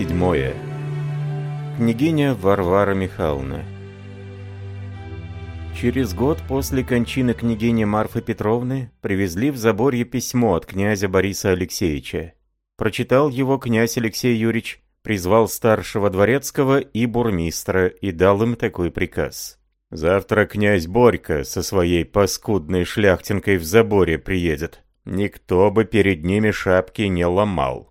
Седьмое. Княгиня Варвара Михайловна. Через год после кончины княгини Марфы Петровны привезли в Заборье письмо от князя Бориса Алексеевича. Прочитал его князь Алексей Юрьевич, призвал старшего дворецкого и бурмистра и дал им такой приказ. «Завтра князь Борька со своей паскудной шляхтинкой в Заборе приедет. Никто бы перед ними шапки не ломал.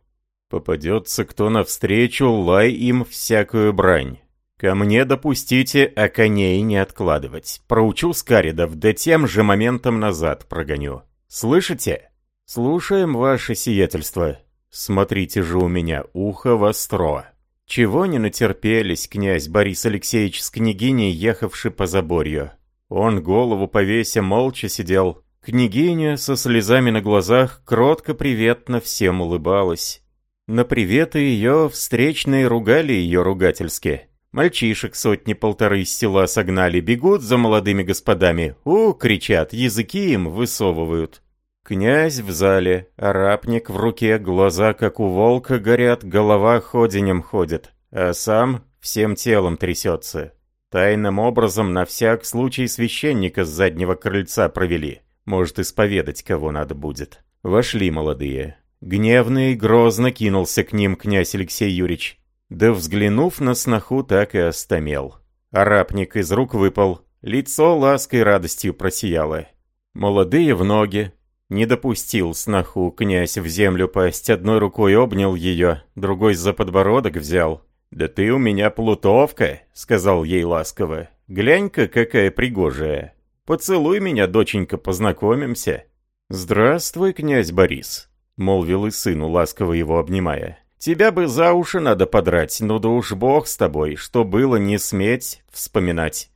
Попадется кто навстречу, лай им всякую брань. Ко мне допустите, а коней не откладывать. Проучу Скаридов, да тем же моментом назад прогоню. Слышите? Слушаем ваше сиятельство. Смотрите же у меня, ухо востро. Чего не натерпелись, князь Борис Алексеевич с княгиней, ехавший по заборью. Он голову повеся молча сидел. Княгиня со слезами на глазах кротко приветно всем улыбалась. На приветы ее встречные ругали ее ругательски. Мальчишек сотни-полторы из села согнали, бегут за молодыми господами. «У!» — кричат, языки им высовывают. Князь в зале, арапник в руке, глаза, как у волка, горят, голова ходенем ходит, а сам всем телом трясется. Тайным образом на всяк случай священника с заднего крыльца провели. Может, исповедать кого надо будет. Вошли молодые. Гневный, грозно кинулся к ним князь Алексей Юрьевич. Да взглянув на сноху, так и остомел. Арапник из рук выпал, лицо лаской радостью просияло. Молодые в ноги. Не допустил сноху князь в землю пасть, одной рукой обнял ее, другой за подбородок взял. «Да ты у меня плутовка», — сказал ей ласково. «Глянь-ка, какая пригожая. Поцелуй меня, доченька, познакомимся». «Здравствуй, князь Борис», — молвил и сыну, ласково его обнимая. Тебя бы за уши надо подрать, ну да уж бог с тобой, что было не сметь вспоминать.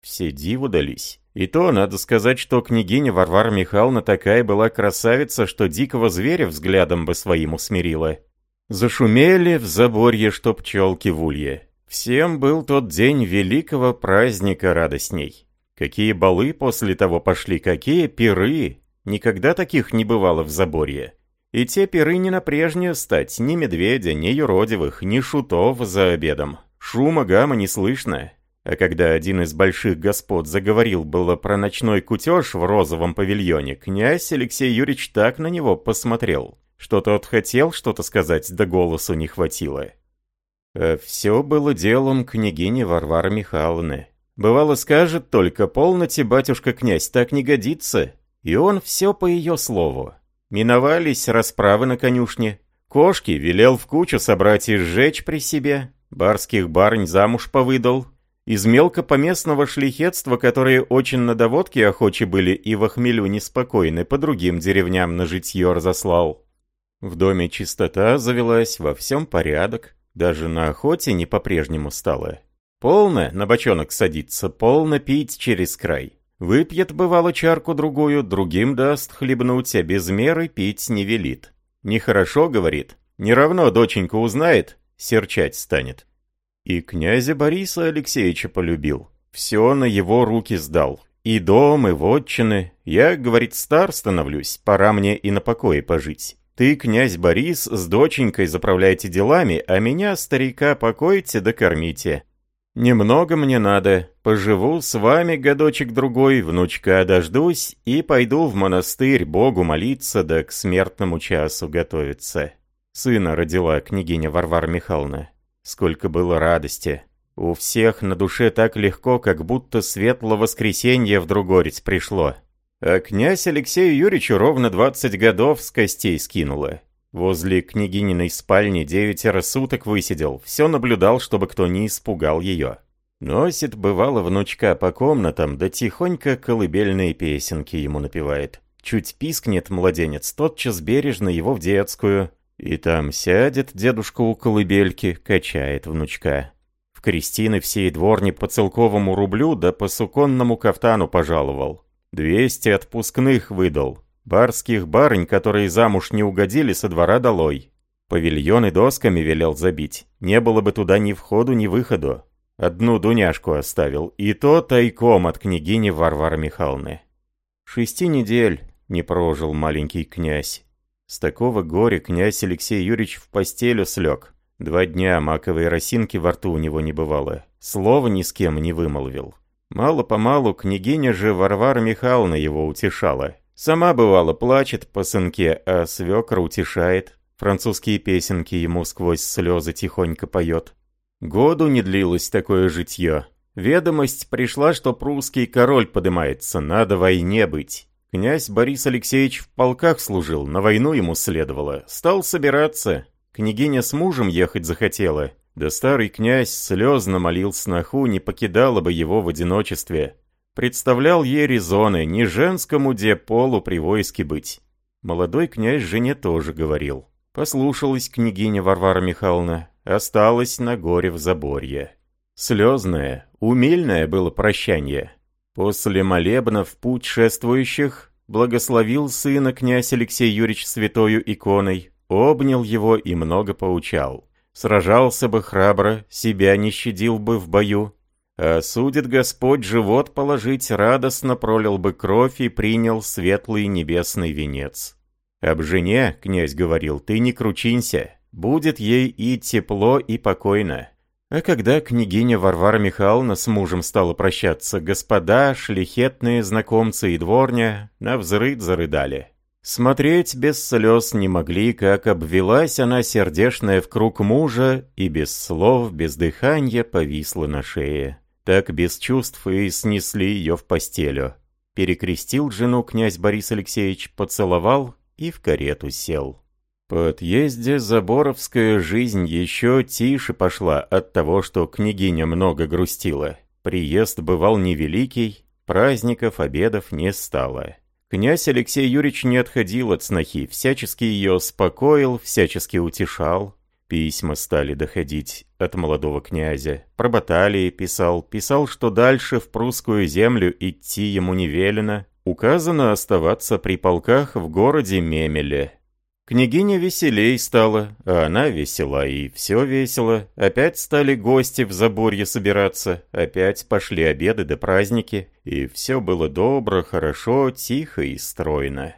Все диву дались. И то, надо сказать, что княгиня Варвара Михайловна такая была красавица, что дикого зверя взглядом бы своим усмирила. Зашумели в заборье, что пчелки в улье. Всем был тот день великого праздника радостней. Какие балы после того пошли, какие пиры! Никогда таких не бывало в заборье. И те пиры не на прежнюю стать, ни медведя, ни юродивых, ни шутов за обедом. Шума гамма не слышно. А когда один из больших господ заговорил было про ночной кутеж в розовом павильоне, князь Алексей Юрьевич так на него посмотрел, что тот хотел что-то сказать, да голосу не хватило. А все было делом княгини Варвары Михайловны. Бывало скажет только, полноте, батюшка-князь, так не годится. И он все по ее слову. Миновались расправы на конюшне. Кошки велел в кучу собрать и сжечь при себе. Барских барынь замуж повыдал. Из мелкопоместного шлихетства, которые очень на доводке охочи были и в хмелю неспокойны, по другим деревням на житье разослал. В доме чистота завелась, во всем порядок. Даже на охоте не по-прежнему стало. Полно на бочонок садиться, полно пить через край. Выпьет, бывало, чарку-другую, другим даст хлебнуть, а без меры пить не велит. Нехорошо, говорит, не равно доченька узнает, серчать станет. И князя Бориса Алексеевича полюбил. Все на его руки сдал. И дом, и вотчины. Я, говорит, стар становлюсь, пора мне и на покое пожить. Ты, князь Борис, с доченькой заправляйте делами, а меня, старика, покойте да кормите. «Немного мне надо. Поживу с вами годочек-другой, внучка дождусь и пойду в монастырь Богу молиться да к смертному часу готовиться». Сына родила княгиня Варвара Михайловна. Сколько было радости. У всех на душе так легко, как будто светло воскресенье в Другорец пришло. А князь Алексею Юрьевичу ровно двадцать годов с костей скинуло. Возле княгининой спальни девятеро суток высидел, все наблюдал, чтобы кто не испугал ее. Носит, бывало, внучка по комнатам, да тихонько колыбельные песенки ему напевает. Чуть пискнет младенец, тотчас бережно его в детскую. И там сядет дедушка у колыбельки, качает внучка. В крестины всей дворни по целковому рублю да по суконному кафтану пожаловал. Двести отпускных выдал, Барских барынь, которые замуж не угодили, со двора долой. Павильоны досками велел забить. Не было бы туда ни входу, ни выходу. Одну дуняшку оставил, и то тайком от княгини Варвары Михайловны. Шести недель не прожил маленький князь. С такого горя князь Алексей Юрьевич в постелю слег. Два дня маковой росинки во рту у него не бывало. Слова ни с кем не вымолвил. Мало-помалу княгиня же Варвара Михайловна его утешала. Сама, бывало, плачет по сынке, а свекр утешает. Французские песенки ему сквозь слезы тихонько поет. Году не длилось такое житье. Ведомость пришла, что прусский король подымается, надо войне быть. Князь Борис Алексеевич в полках служил, на войну ему следовало. Стал собираться. Княгиня с мужем ехать захотела. Да старый князь слезно молил сноху, не покидала бы его в одиночестве. Представлял ей резоны, не женскому де полу при войске быть. Молодой князь жене тоже говорил. Послушалась княгиня Варвара Михайловна, осталась на горе в заборье. Слезное, умильное было прощание. После молебна в путь шествующих благословил сына князь Алексей Юрьевич святою иконой, обнял его и много поучал. Сражался бы храбро, себя не щадил бы в бою. А судит Господь живот положить, радостно пролил бы кровь и принял светлый небесный венец. Об жене, князь говорил, ты не кручинься, будет ей и тепло, и покойно. А когда княгиня Варвара Михайловна с мужем стала прощаться, господа, шлихетные знакомцы и дворня навзрыд зарыдали. Смотреть без слез не могли, как обвелась она сердешная в круг мужа и без слов, без дыхания повисла на шее. Так без чувств и снесли ее в постелю. Перекрестил жену князь Борис Алексеевич, поцеловал и в карету сел. По отъезде Заборовская жизнь еще тише пошла от того, что княгиня много грустила. Приезд бывал невеликий, праздников, обедов не стало. Князь Алексей Юрьевич не отходил от снохи, всячески ее успокоил, всячески утешал. Письма стали доходить от молодого князя. Про баталии писал, писал, что дальше в прусскую землю идти ему не велено. Указано оставаться при полках в городе Мемеле, Княгиня веселей стала, а она весела, и все весело. Опять стали гости в заборье собираться, опять пошли обеды да праздники, и все было добро, хорошо, тихо и стройно.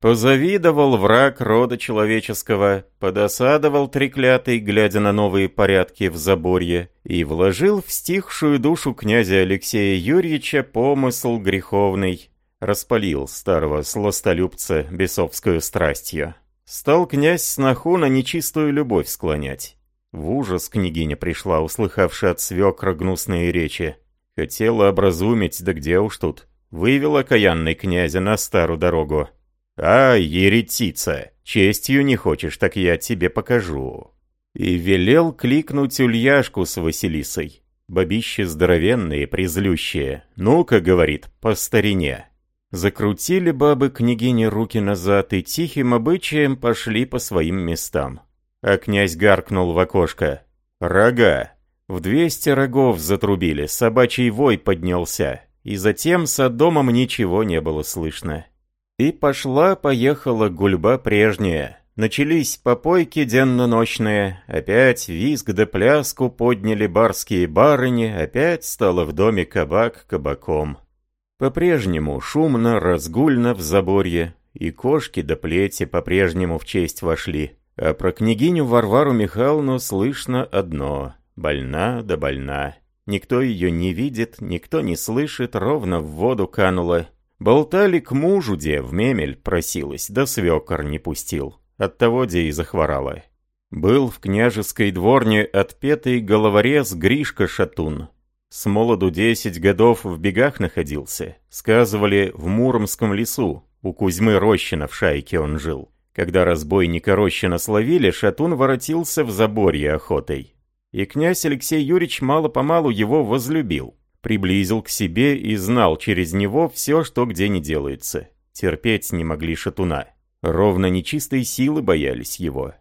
Позавидовал враг рода человеческого, подосадовал треклятый, глядя на новые порядки в заборье, и вложил в стихшую душу князя Алексея Юрьевича помысл греховный, распалил старого сластолюбца бесовскую страстью. Стал князь сноху на нечистую любовь склонять. В ужас княгиня пришла, услыхавши от свекра гнусные речи. Хотела образумить, да где уж тут. Вывела каянный князя на старую дорогу. «А, еретица, честью не хочешь, так я тебе покажу». И велел кликнуть Ульяшку с Василисой. Бабище здоровенные, призлющие. «Ну-ка», — говорит, — «по старине». Закрутили бабы княгини руки назад и тихим обычаем пошли по своим местам. А князь гаркнул в окошко. «Рога!» В двести рогов затрубили, собачий вой поднялся, и затем с домом ничего не было слышно. И пошла-поехала гульба прежняя. Начались попойки денно-ночные, опять визг да пляску подняли барские барыни, опять стало в доме кабак кабаком. По-прежнему шумно, разгульно в заборье, и кошки до да плети по-прежнему в честь вошли. А про княгиню Варвару Михайловну слышно одно — больна да больна. Никто ее не видит, никто не слышит, ровно в воду канула. Болтали к мужу, де в мемель просилась, да свекор не пустил. Оттого де и захворала. Был в княжеской дворне отпетый головорез Гришка Шатун, с молоду десять годов в бегах находился. Сказывали, в Муромском лесу, у Кузьмы Рощина в шайке он жил. Когда разбойника Рощина словили, Шатун воротился в заборье охотой. И князь Алексей Юрьевич мало-помалу его возлюбил. Приблизил к себе и знал через него все, что где не делается. Терпеть не могли Шатуна. Ровно нечистой силы боялись его.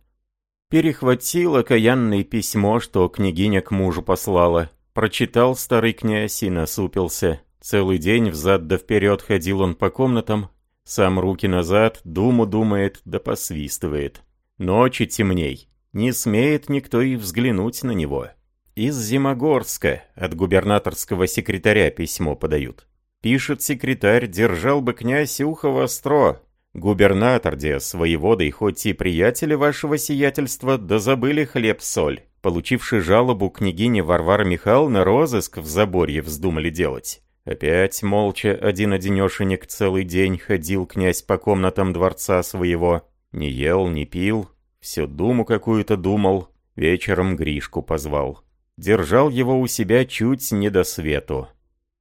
Перехватил окаянное письмо, что княгиня к мужу послала, Прочитал старый князь и насупился. Целый день взад да вперед ходил он по комнатам, сам руки назад, думу думает да посвистывает. Ночи темней, не смеет никто и взглянуть на него. Из Зимогорска от губернаторского секретаря письмо подают. Пишет секретарь, держал бы князь ухо востро, Губернатор, где с воеводой хоть и приятели вашего сиятельства, да забыли хлеб-соль. Получивший жалобу княгине Варвара Михайловна розыск в заборье вздумали делать. Опять молча один-одинешенек целый день ходил князь по комнатам дворца своего. Не ел, не пил, всю думу какую-то думал, вечером Гришку позвал. Держал его у себя чуть не до свету.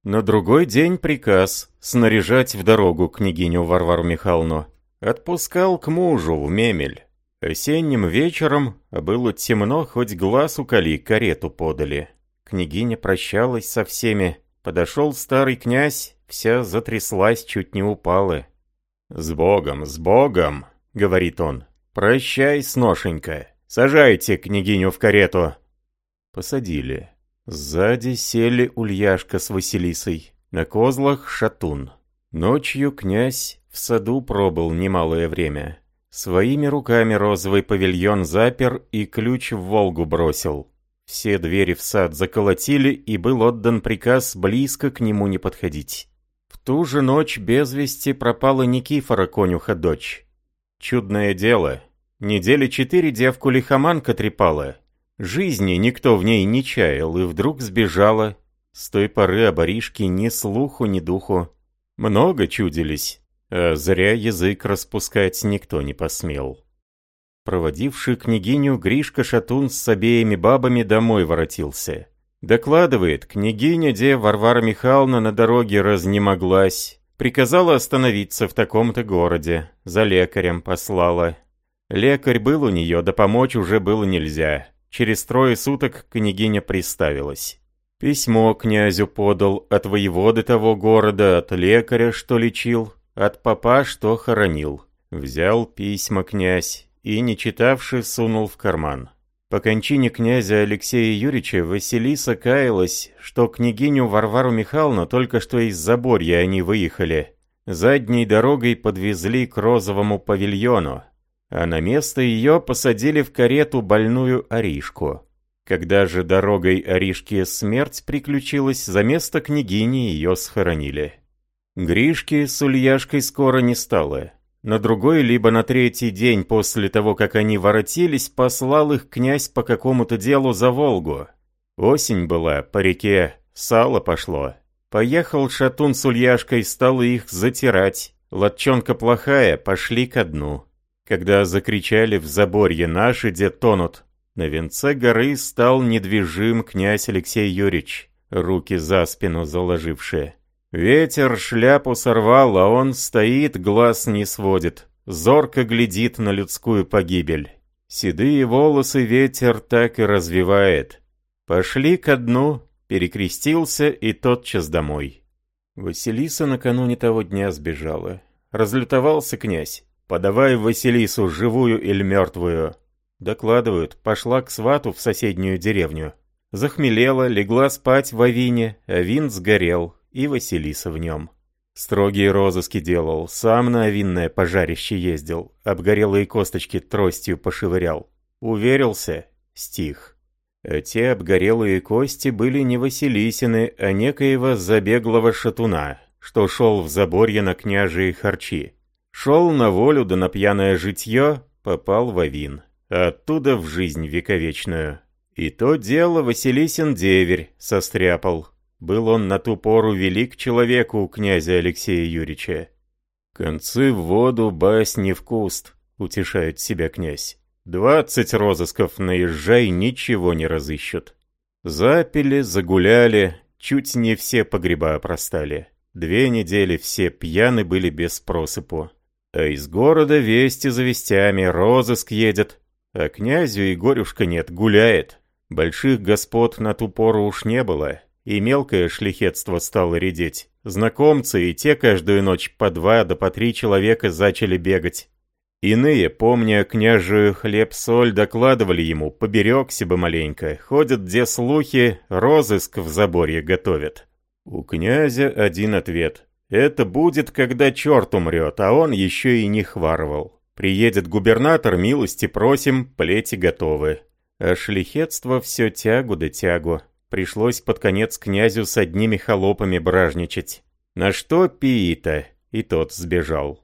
На другой день приказ снаряжать в дорогу княгиню Варвару Михайловну. Отпускал к мужу в мемель. Осенним вечером, было темно, хоть глаз уколи, карету подали. Княгиня прощалась со всеми. Подошел старый князь, вся затряслась, чуть не упала. «С Богом, с Богом!» — говорит он. «Прощай, сношенька. Сажайте княгиню в карету». Посадили. Сзади сели Ульяшка с Василисой, на козлах шатун. Ночью князь в саду пробыл немалое время. Своими руками розовый павильон запер и ключ в Волгу бросил. Все двери в сад заколотили, и был отдан приказ близко к нему не подходить. В ту же ночь без вести пропала Никифора конюха дочь. Чудное дело. Недели четыре девку лихоманка трепала, Жизни никто в ней не чаял, и вдруг сбежала. С той поры об Аришке ни слуху, ни духу. Много чудились, а зря язык распускать никто не посмел. Проводивший княгиню, Гришка Шатун с обеими бабами домой воротился. Докладывает, княгиня, где Варвара Михайловна на дороге разнемоглась. Приказала остановиться в таком-то городе, за лекарем послала. Лекарь был у нее, да помочь уже было нельзя. Через трое суток княгиня приставилась. Письмо князю подал от воеводы того города, от лекаря, что лечил, от папа, что хоронил. Взял письма князь и, не читавши, сунул в карман. По кончине князя Алексея Юрьевича Василиса каялась, что княгиню Варвару Михайловну только что из Заборья они выехали. Задней дорогой подвезли к розовому павильону, а на место ее посадили в карету больную Аришку. Когда же дорогой Аришке смерть приключилась, за место княгини ее схоронили. Гришки с Ульяшкой скоро не стало. На другой, либо на третий день после того, как они воротились, послал их князь по какому-то делу за Волгу. Осень была, по реке сало пошло. Поехал Шатун с Ульяшкой, стал их затирать. Латчонка плохая, пошли ко дну. Когда закричали в заборье «Наши где тонут!», на венце горы стал недвижим князь Алексей Юрьевич, руки за спину заложившие. Ветер шляпу сорвал, а он стоит, глаз не сводит, зорко глядит на людскую погибель. Седые волосы ветер так и развивает. Пошли ко дну, перекрестился и тотчас домой. Василиса накануне того дня сбежала. Разлютовался князь. «Подавай Василису, живую или мертвую». Докладывают, пошла к свату в соседнюю деревню. Захмелела, легла спать в Авине, а вин сгорел, и Василиса в нем. Строгие розыски делал, сам на овинное пожарище ездил, обгорелые косточки тростью пошевырял. Уверился, стих. А те обгорелые кости были не Василисины, а некоего забеглого шатуна, что шел в заборье на княжие харчи. Шел на волю да на пьяное житье, попал в Авин. Оттуда в жизнь вековечную. И то дело Василисин деверь состряпал. Был он на ту пору велик человеку у князя Алексея Юрьевича. «Концы в воду, басни в куст», — утешает себя князь. «Двадцать розысков наезжай, ничего не разыщут». Запили, загуляли, чуть не все погреба простали. Две недели все пьяны были без просыпу. А из города вести за вестями, розыск едет. А князю и горюшка нет, гуляет. Больших господ на ту пору уж не было, и мелкое шлихетство стало редеть. Знакомцы и те каждую ночь по два да по три человека зачали бегать. Иные, помня княжую хлеб-соль, докладывали ему, поберегся бы маленько, ходят где слухи, розыск в заборе готовят. У князя один ответ. Это будет, когда черт умрет, а он еще и не хварывал. Приедет губернатор, милости просим, плети готовы. А шлихетство все тягу да тягу. Пришлось под конец князю с одними холопами бражничать. На что Пиита? И тот сбежал.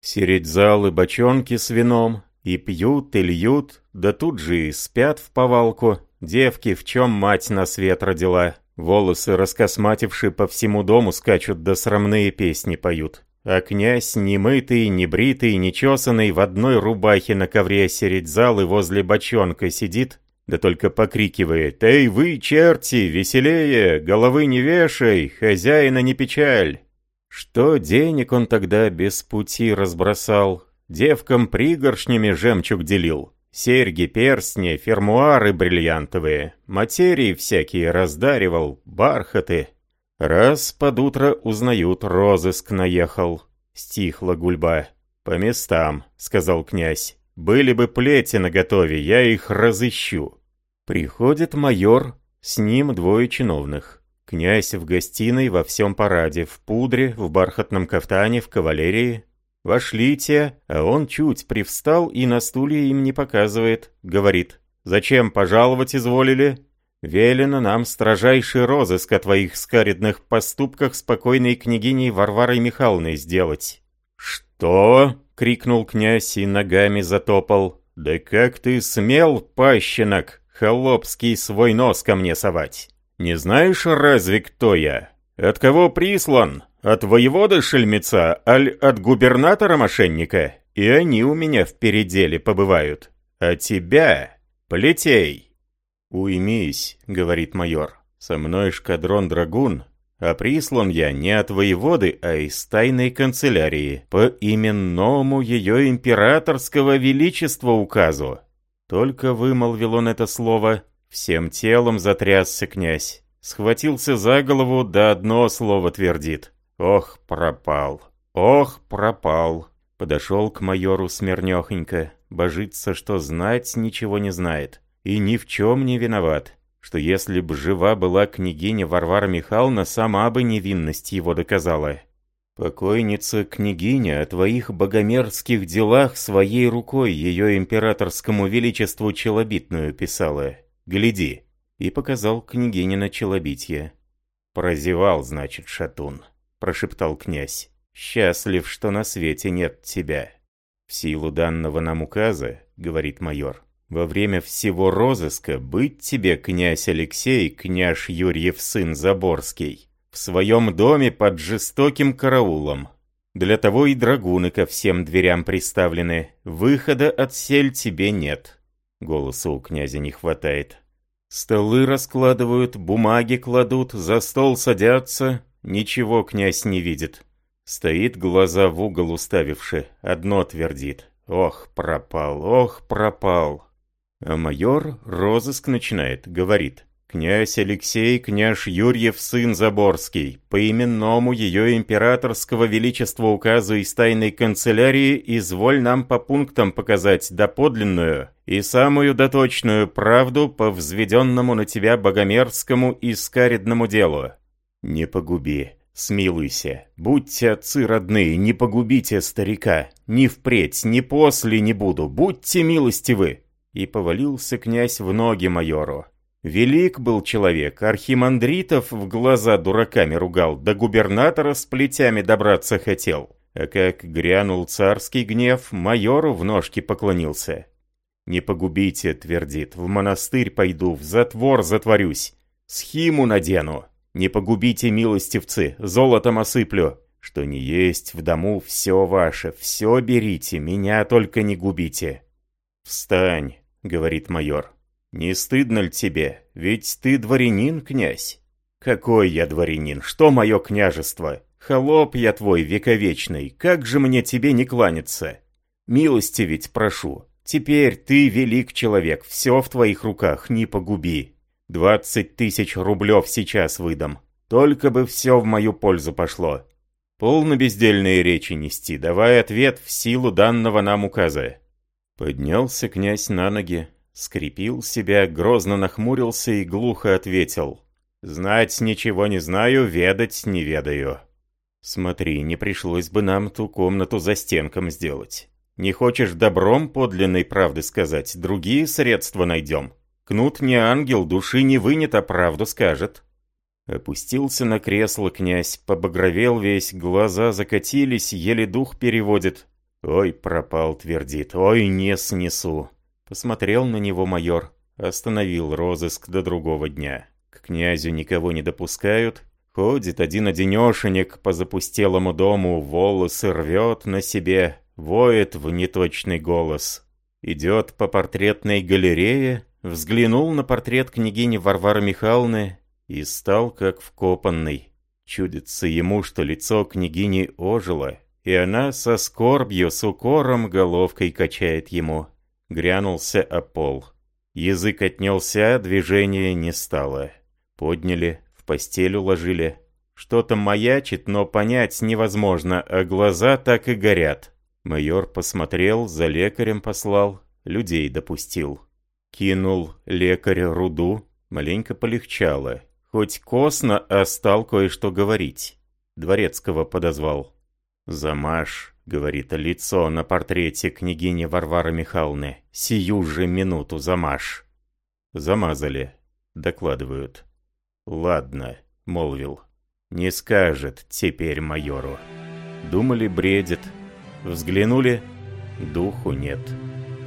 Середь залы бочонки с вином, и пьют, и льют, да тут же и спят в повалку. Девки, в чем мать на свет родила. Волосы, раскосмативши по всему дому, скачут, да срамные песни поют. А князь, немытый, небритый, нечесанный, в одной рубахе на ковре середь залы возле бочонка сидит, да только покрикивает «Эй вы, черти, веселее, головы не вешай, хозяина не печаль!» Что денег он тогда без пути разбросал, девкам пригоршнями жемчуг делил, серьги, перстни, фермуары бриллиантовые, материи всякие раздаривал, бархаты. Раз под утро узнают, розыск наехал. Стихла гульба. «По местам», — сказал князь. «Были бы плети наготове, я их разыщу». Приходит майор, с ним двое чиновных. Князь в гостиной во всем параде, в пудре, в бархатном кафтане, в кавалерии. Вошли те, а он чуть привстал и на стуле им не показывает. Говорит, «Зачем пожаловать изволили?» Велено нам строжайший розыск о твоих скаридных поступках спокойной княгиней Варварой Михайловной сделать». «Что?» — крикнул князь и ногами затопал. «Да как ты смел, пащенок, холопский свой нос ко мне совать? Не знаешь разве кто я? От кого прислан? От воевода шельмеца, аль от губернатора-мошенника? И они у меня в переделе побывают. А тебя, полетей!» «Уймись», — говорит майор, — «со мной шкадрон драгун, а прислан я не от воеводы, а из тайной канцелярии, по именному ее императорского величества указу». Только вымолвил он это слово, всем телом затрясся князь. Схватился за голову, да одно слово твердит. «Ох, пропал! Ох, пропал!» Подошел к майору смирнёхонько, божится, что знать ничего не знает и ни в чем не виноват, что если б жива была княгиня Варвара Михайловна, сама бы невинность его доказала. Покойница княгиня о твоих богомерзких делах своей рукой ее императорскому величеству челобитную писала. Гляди. И показал княгине на челобитье. «Прозевал, значит, шатун», — прошептал князь. «Счастлив, что на свете нет тебя». «В силу данного нам указа», — говорит майор, во время всего розыска быть тебе, князь Алексей, княж Юрьев сын Заборский, в своем доме под жестоким караулом. Для того и драгуны ко всем дверям приставлены. Выхода от сель тебе нет. Голоса у князя не хватает. Столы раскладывают, бумаги кладут, за стол садятся. Ничего князь не видит. Стоит глаза в угол уставивши, одно твердит. Ох, пропал, ох, пропал. А майор розыск начинает, говорит. «Князь Алексей, княж Юрьев, сын Заборский, по именному ее императорского величества указу из тайной канцелярии изволь нам по пунктам показать доподлинную и самую доточную правду по взведенному на тебя богомерзкому и скаридному делу. Не погуби, смилуйся, будьте отцы родные, не погубите старика, ни впредь, ни после не буду, будьте милостивы». И повалился князь в ноги майору. Велик был человек, архимандритов в глаза дураками ругал, до губернатора с плетями добраться хотел. А как грянул царский гнев, майору в ножки поклонился. «Не погубите», — твердит, — «в монастырь пойду, в затвор затворюсь, схиму надену. Не погубите, милостивцы, золотом осыплю. Что не есть в дому, все ваше, все берите, меня только не губите». «Встань», — говорит майор. «Не стыдно ли тебе? Ведь ты дворянин, князь». «Какой я дворянин? Что мое княжество? Холоп я твой вековечный, как же мне тебе не кланяться? Милости ведь прошу. Теперь ты велик человек, все в твоих руках, не погуби. Двадцать тысяч рублев сейчас выдам. Только бы все в мою пользу пошло. Полно бездельные речи нести, давай ответ в силу данного нам указа. Поднялся князь на ноги, скрепил себя, грозно нахмурился и глухо ответил. «Знать ничего не знаю, ведать не ведаю». «Смотри, не пришлось бы нам ту комнату за стенком сделать. Не хочешь добром подлинной правды сказать, другие средства найдем. Кнут не ангел, души не вынет, а правду скажет». Опустился на кресло князь, побагровел весь, глаза закатились, еле дух переводит. «Ой, пропал», — твердит, «ой, не снесу». Посмотрел на него майор, остановил розыск до другого дня. К князю никого не допускают, ходит один-одинешенек по запустелому дому, волосы рвет на себе, воет в неточный голос. Идет по портретной галерее, взглянул на портрет княгини Варвары Михайловны и стал как вкопанный. Чудится ему, что лицо княгини ожило, и она со скорбью, с укором головкой качает ему. Грянулся о пол. Язык отнялся, движения не стало. Подняли, в постель уложили. Что-то маячит, но понять невозможно, а глаза так и горят. Майор посмотрел, за лекарем послал, людей допустил. Кинул лекарь руду, маленько полегчало. Хоть косно, а стал кое-что говорить. Дворецкого подозвал. «Замажь», — говорит, — «лицо на портрете княгини Варвары Михайловны. Сию же минуту замажь». «Замазали», — докладывают. «Ладно», — молвил. «Не скажет теперь майору». Думали, бредит. Взглянули — духу нет.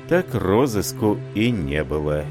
Так розыску и не было.